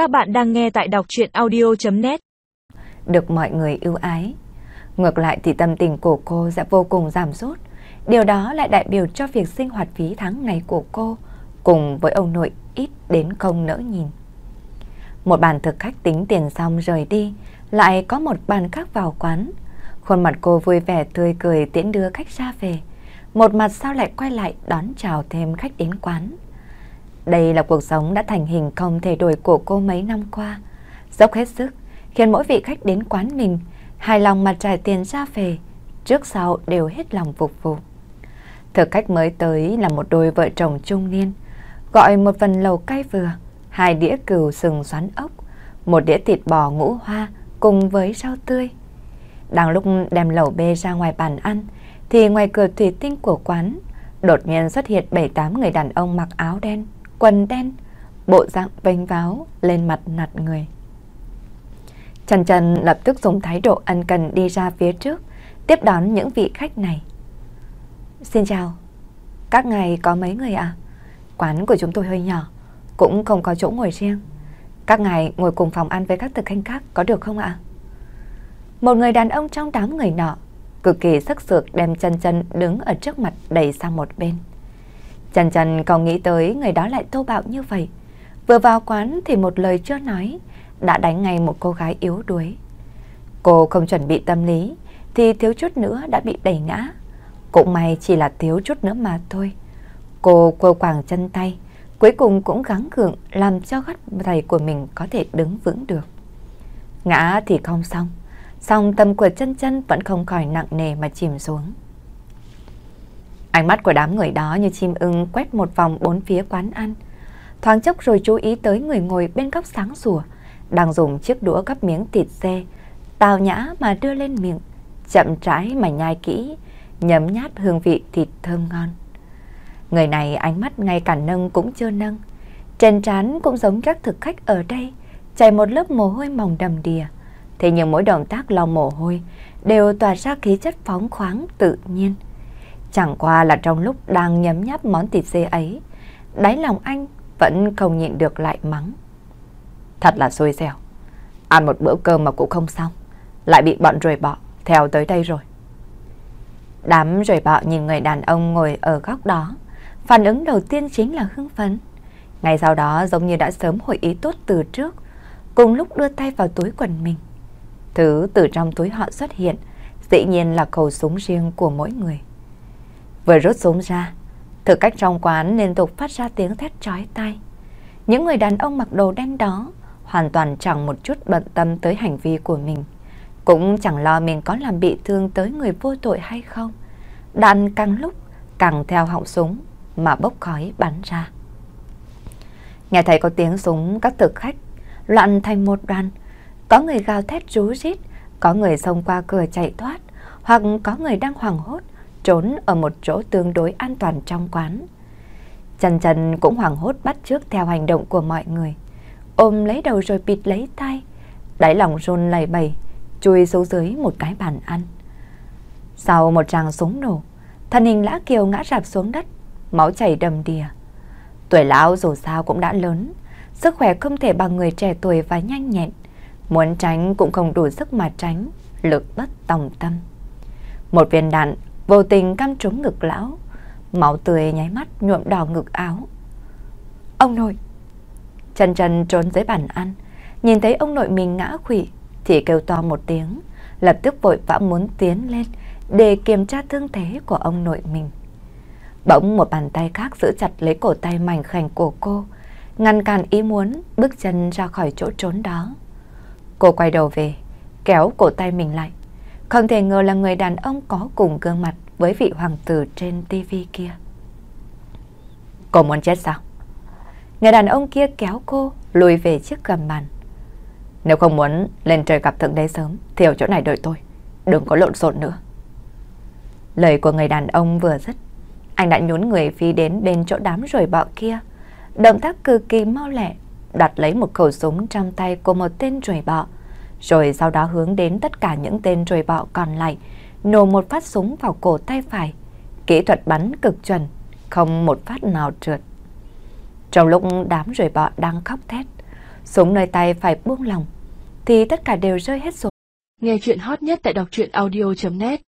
Các bạn đang nghe tại đọc chuyện audio.net Được mọi người ưu ái. Ngược lại thì tâm tình của cô sẽ vô cùng giảm sút. Điều đó lại đại biểu cho việc sinh hoạt phí tháng ngày của cô cùng với ông nội ít đến không nỡ nhìn. Một bàn thực khách tính tiền xong rời đi, lại có một bàn khác vào quán. Khuôn mặt cô vui vẻ tươi cười tiễn đưa khách ra về. Một mặt sao lại quay lại đón chào thêm khách đến quán. Đây là cuộc sống đã thành hình không thể đổi của cô mấy năm qua. Dốc hết sức, khiến mỗi vị khách đến quán mình hài lòng mà trả tiền ra về, trước sau đều hết lòng phục vụ. Thực khách mới tới là một đôi vợ chồng trung niên, gọi một phần lầu cay vừa, hai đĩa cừu sừng xoắn ốc, một đĩa thịt bò ngũ hoa cùng với rau tươi. Đang lúc đem lẩu bê ra ngoài bàn ăn, thì ngoài cửa thủy tinh của quán, đột nhiên xuất hiện bảy tám người đàn ông mặc áo đen, quần đen, bộ dạng vênh váo lên mặt nặt người. Trần Trần lập tức dùng thái độ ân cần đi ra phía trước, tiếp đón những vị khách này. Xin chào, các ngài có mấy người ạ? À? Quán của chúng tôi hơi nhỏ, cũng không có chỗ ngồi riêng. Các ngài ngồi cùng phòng ăn với các thực khách khác có được không ạ? Một người đàn ông trong đám người nọ, cực kỳ sắc sược đem chân chân đứng ở trước mặt đẩy sang một bên. Trần Trần còn nghĩ tới người đó lại thô bạo như vậy. Vừa vào quán thì một lời chưa nói, đã đánh ngay một cô gái yếu đuối. Cô không chuẩn bị tâm lý, thì thiếu chút nữa đã bị đẩy ngã. Cũng may chỉ là thiếu chút nữa mà thôi. Cô quơ quàng chân tay, cuối cùng cũng gắng gượng làm cho gót giày của mình có thể đứng vững được. Ngã thì không xong, song tâm của chân chân vẫn không khỏi nặng nề mà chìm xuống. Ánh mắt của đám người đó như chim ưng quét một vòng bốn phía quán ăn. Thoáng chốc rồi chú ý tới người ngồi bên góc sáng sủa, đang dùng chiếc đũa gắp miếng thịt dê, tào nhã mà đưa lên miệng, chậm rãi mà nhai kỹ, nhấm nhát hương vị thịt thơm ngon. Người này ánh mắt ngay cả nâng cũng chưa nâng, trên trán cũng giống các thực khách ở đây, chảy một lớp mồ hôi mỏng đầm đìa. Thế nhưng mỗi động tác lau mồ hôi đều tỏa ra khí chất phóng khoáng tự nhiên. Chẳng qua là trong lúc đang nhấm nháp món thịt dê ấy, đáy lòng anh vẫn không nhịn được lại mắng. Thật là xui xẻo. Ăn một bữa cơm mà cũng không xong, lại bị bọn rời bọ theo tới đây rồi. Đám rời bọ nhìn người đàn ông ngồi ở góc đó, phản ứng đầu tiên chính là hưng phấn. Ngay sau đó giống như đã sớm hội ý tốt từ trước, cùng lúc đưa tay vào túi quần mình. Thứ từ trong túi họ xuất hiện, dĩ nhiên là khẩu súng riêng của mỗi người. Vừa rút súng ra, thực cách trong quán liên tục phát ra tiếng thét chói tai. Những người đàn ông mặc đồ đen đó hoàn toàn chẳng một chút bận tâm tới hành vi của mình. Cũng chẳng lo mình có làm bị thương tới người vô tội hay không. Đạn càng lúc càng theo họng súng mà bốc khói bắn ra. Nghe thấy có tiếng súng các thực khách loạn thành một đoàn. Có người gào thét rú rít, có người xông qua cửa chạy thoát, hoặc có người đang hoảng hốt trốn ở một chỗ tương đối an toàn trong quán. Trần Trần cũng hoảng hốt bắt trước theo hành động của mọi người. Ôm lấy đầu rồi bịt lấy tay, đáy lòng run lầy bầy, chui xuống dưới một cái bàn ăn. Sau một tràng súng nổ, thân hình Lã Kiều ngã rạp xuống đất, máu chảy đầm đìa. Tuổi lão dù sao cũng đã lớn, sức khỏe không thể bằng người trẻ tuổi và nhanh nhẹn. Muốn tránh cũng không đủ sức mà tránh, lực bất tòng tâm. Một viên đạn vô tình căm trúng ngực lão. Máu tươi nháy mắt nhuộm đỏ ngực áo. Ông nội! Chân chân trốn dưới bàn ăn, nhìn thấy ông nội mình ngã quỵ thì kêu to một tiếng, lập tức vội vã muốn tiến lên để kiểm tra thương thế của ông nội mình. Bỗng một bàn tay khác giữ chặt lấy cổ tay mảnh khảnh của cô, ngăn cản ý muốn bước chân ra khỏi chỗ trốn đó. Cô quay đầu về, kéo cổ tay mình lại. Không thể ngờ là người đàn ông có cùng gương mặt với vị hoàng tử trên tivi kia. Cô muốn chết sao? Người đàn ông kia kéo cô lùi về chiếc gầm bàn. Nếu không muốn lên trời gặp thượng đế sớm, thì ở chỗ này đợi tôi. Đừng có lộn xộn nữa. Lời của người đàn ông vừa dứt. Anh đã nhún người phi đến bên chỗ đám rồi bọ kia. Động tác cực kỳ mau lẹ, đặt lấy một khẩu súng trong tay của một tên rồi bọ rồi sau đó hướng đến tất cả những tên rồi bọ còn lại, nổ một phát súng vào cổ tay phải. Kỹ thuật bắn cực chuẩn, không một phát nào trượt. Trong lúc đám rồi bọ đang khóc thét, súng nơi tay phải buông lỏng, thì tất cả đều rơi hết rồi. Nghe chuyện hot nhất tại đọc truyện audio.net